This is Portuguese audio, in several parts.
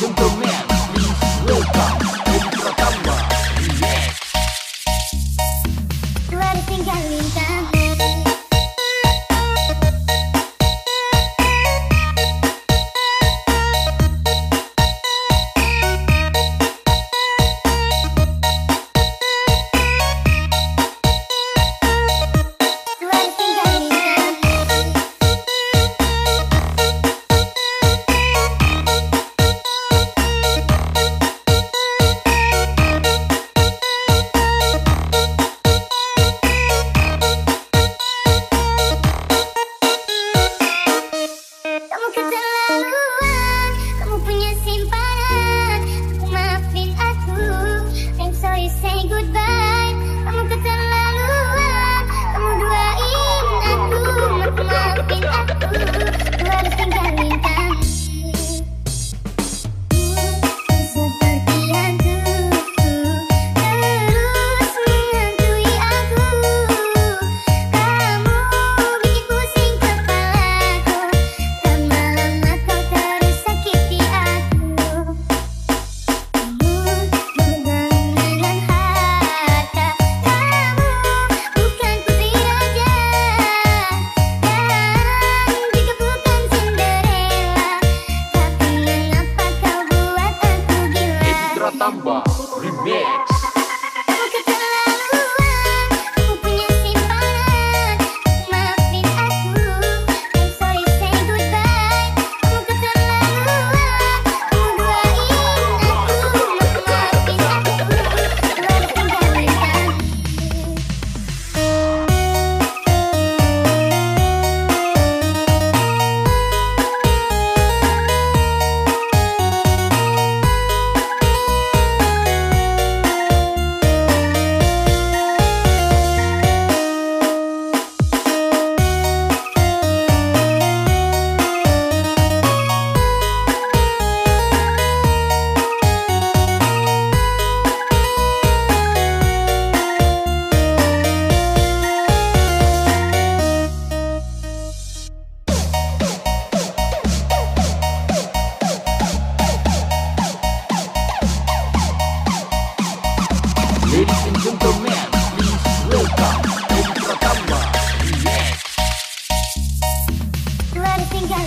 dung tung Kamu keterlaluan, kamu punya simpanan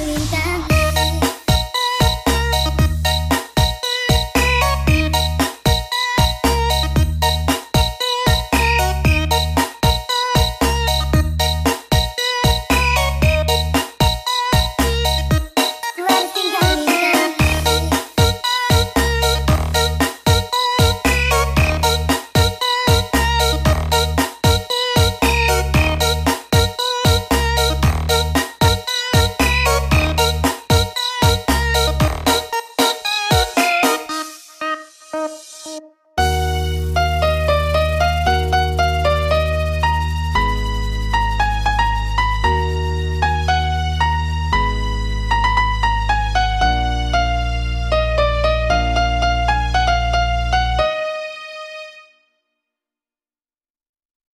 linda vida.